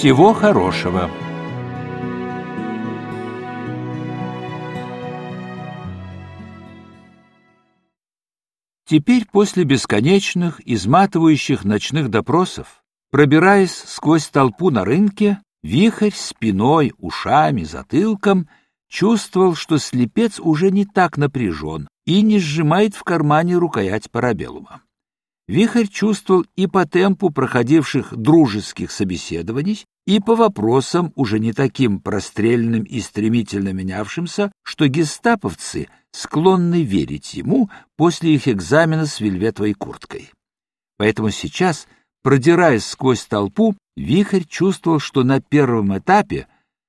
Всего хорошего. Теперь после бесконечных, изматывающих ночных допросов, пробираясь сквозь толпу на рынке, вихрь спиной, ушами, затылком чувствовал, что слепец уже не так напряжен и не сжимает в кармане рукоять парабеллума. Вихрь чувствовал и по темпу проходивших дружеских собеседований, и по вопросам, уже не таким прострельным и стремительно менявшимся, что гестаповцы склонны верить ему после их экзамена с вельветовой курткой. Поэтому сейчас, продираясь сквозь толпу, Вихрь чувствовал, что на первом этапе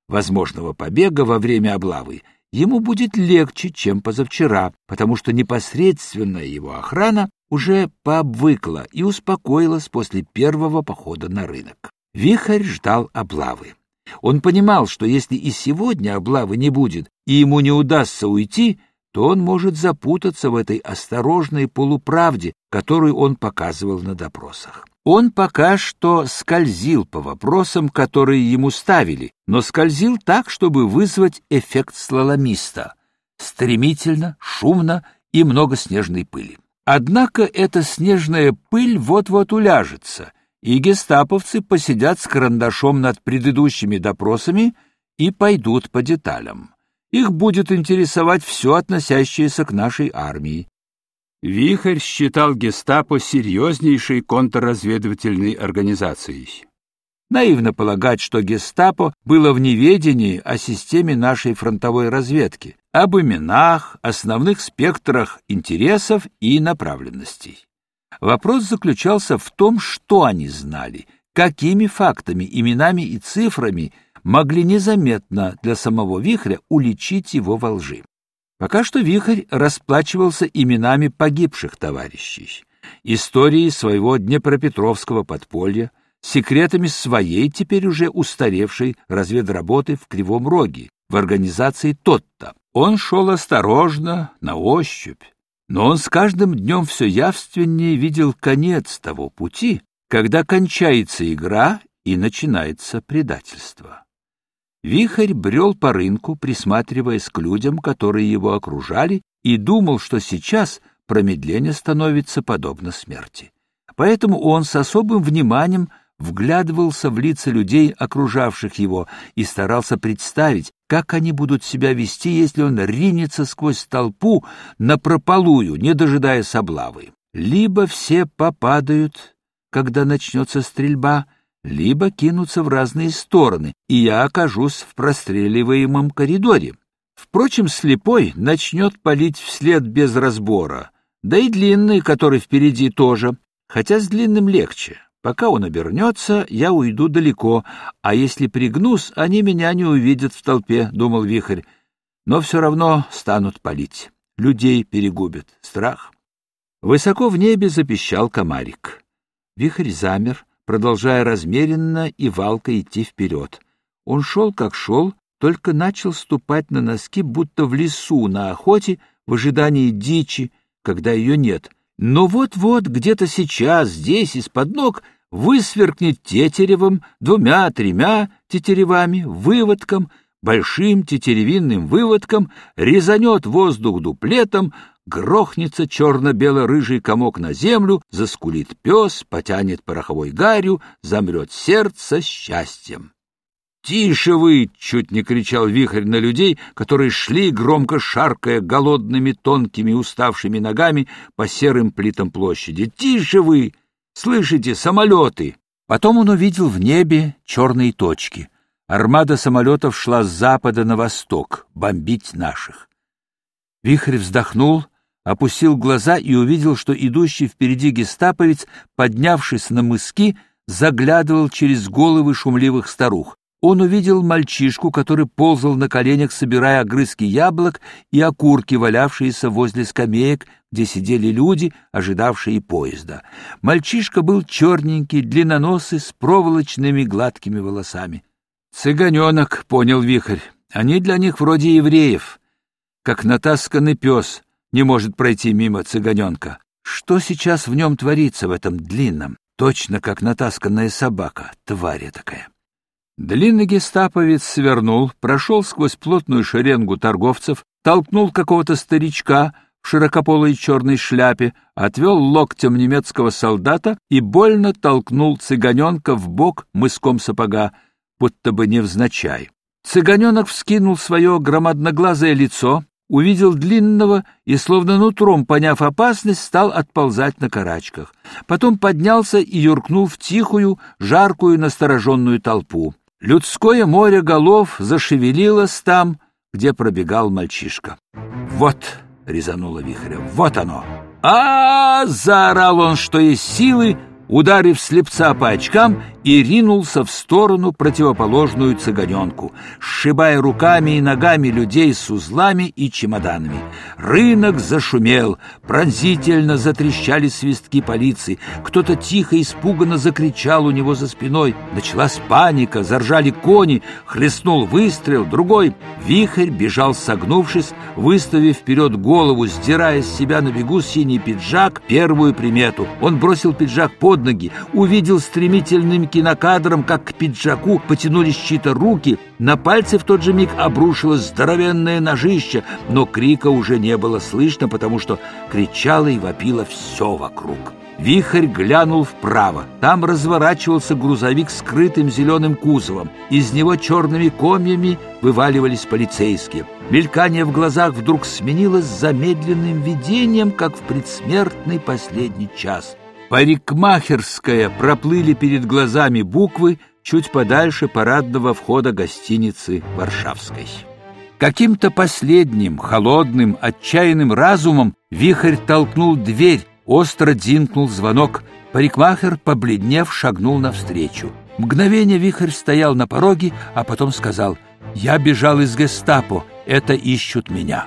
возможного побега во время облавы ему будет легче, чем позавчера, потому что непосредственная его охрана уже пообвыкла и успокоилась после первого похода на рынок. Вихрь ждал облавы. Он понимал, что если и сегодня облавы не будет, и ему не удастся уйти, то он может запутаться в этой осторожной полуправде, которую он показывал на допросах. Он пока что скользил по вопросам, которые ему ставили, но скользил так, чтобы вызвать эффект слаломиста. Стремительно, шумно и много снежной пыли. Однако эта снежная пыль вот-вот уляжется, и гестаповцы посидят с карандашом над предыдущими допросами и пойдут по деталям. Их будет интересовать все, относящееся к нашей армии. Вихрь считал гестапо серьезнейшей контрразведывательной организацией. Наивно полагать, что гестапо было в неведении о системе нашей фронтовой разведки, об именах, основных спектрах интересов и направленностей. Вопрос заключался в том, что они знали, какими фактами, именами и цифрами могли незаметно для самого Вихря уличить его во лжи. Пока что Вихрь расплачивался именами погибших товарищей, историей своего Днепропетровского подполья, секретами своей теперь уже устаревшей разведработы в Кривом Роге, в организации «Тотто». Он шел осторожно, на ощупь, но он с каждым днем все явственнее видел конец того пути, когда кончается игра и начинается предательство. Вихрь брел по рынку, присматриваясь к людям, которые его окружали, и думал, что сейчас промедление становится подобно смерти. Поэтому он с особым вниманием вглядывался в лица людей, окружавших его, и старался представить, как они будут себя вести, если он ринется сквозь толпу напропалую, не дожидаясь облавы. Либо все попадают, когда начнется стрельба, либо кинутся в разные стороны, и я окажусь в простреливаемом коридоре. Впрочем, слепой начнет палить вслед без разбора, да и длинный, который впереди тоже, хотя с длинным легче. Пока он обернется, я уйду далеко, а если пригнусь, они меня не увидят в толпе, — думал Вихрь. Но все равно станут палить. Людей перегубят. Страх. Высоко в небе запищал комарик. Вихрь замер, продолжая размеренно и валко идти вперед. Он шел, как шел, только начал ступать на носки, будто в лесу на охоте, в ожидании дичи, когда ее нет. Но вот-вот, где-то сейчас, здесь, из-под ног, высверкнет тетеревом, двумя-тремя тетеревами, выводком, большим тетеревинным выводком, резанет воздух дуплетом, грохнется черно-бело-рыжий комок на землю, заскулит пес, потянет пороховой гарью, замрет сердце счастьем. «Тише вы!» — чуть не кричал вихрь на людей, которые шли, громко шаркая голодными, тонкими, уставшими ногами по серым плитам площади. «Тише вы! Слышите, самолеты!» Потом он увидел в небе черные точки. Армада самолетов шла с запада на восток, бомбить наших. Вихрь вздохнул, опустил глаза и увидел, что идущий впереди гестаповец, поднявшись на мыски, заглядывал через головы шумливых старух. Он увидел мальчишку, который ползал на коленях, собирая огрызки яблок и окурки, валявшиеся возле скамеек, где сидели люди, ожидавшие поезда. Мальчишка был черненький, длинноносый, с проволочными гладкими волосами. «Цыганенок», — понял Вихрь, — «они для них вроде евреев, как натасканный пес» не может пройти мимо цыганенка. Что сейчас в нем творится, в этом длинном? Точно как натасканная собака, тварь такая. Длинный гестаповец свернул, прошел сквозь плотную шеренгу торговцев, толкнул какого-то старичка в широкополой черной шляпе, отвел локтем немецкого солдата и больно толкнул цыганенка в бок мыском сапога, будто бы невзначай. Цыганенок вскинул свое громадноглазое лицо, увидел длинного и, словно нутром поняв опасность, стал отползать на карачках. Потом поднялся и юркнул в тихую, жаркую, настороженную толпу. Людское море голов зашевелилось там, где пробегал мальчишка. «Вот!» — резануло вихря. «Вот оно!» а, -а, -а, заорал он, что есть силы, ударив слепца по очкам и ринулся в сторону противоположную цыганенку, сшибая руками и ногами людей с узлами и чемоданами. Рынок зашумел, пронзительно затрещали свистки полиции, кто-то тихо испуганно закричал у него за спиной. Началась паника, заржали кони, хлестнул выстрел, другой. Вихрь бежал согнувшись, выставив вперед голову, сдирая с себя на бегу синий пиджак, первую примету. Он бросил пиджак под ноги, увидел стремительным кинокадром, как к пиджаку потянулись чьи-то руки, на пальцы в тот же миг обрушилось здоровенное ножище, но крика уже не было слышно, потому что кричало и вопило все вокруг. Вихрь глянул вправо. Там разворачивался грузовик с скрытым зеленым кузовом. Из него черными комьями вываливались полицейские. Мелькание в глазах вдруг сменилось замедленным видением, как в предсмертный последний час. Парикмахерская проплыли перед глазами буквы чуть подальше парадного входа гостиницы Варшавской. Каким-то последним, холодным, отчаянным разумом вихрь толкнул дверь, остро динкнул звонок. Парикмахер, побледнев, шагнул навстречу. Мгновение вихрь стоял на пороге, а потом сказал «Я бежал из гестапо, это ищут меня».